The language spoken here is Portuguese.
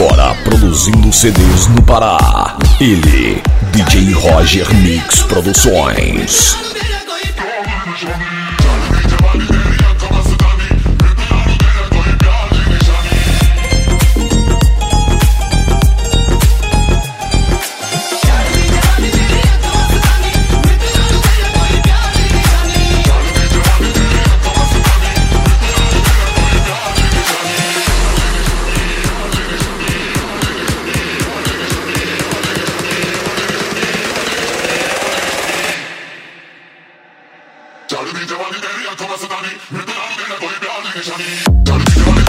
Agora produzindo CDs no Pará. Ele, DJ Roger Mix Produções. चढ़ भी जवानी तेरी आंखों में सतानी मित्र तेरा कोई प्यार नहीं निशानी चढ़ भी जवानी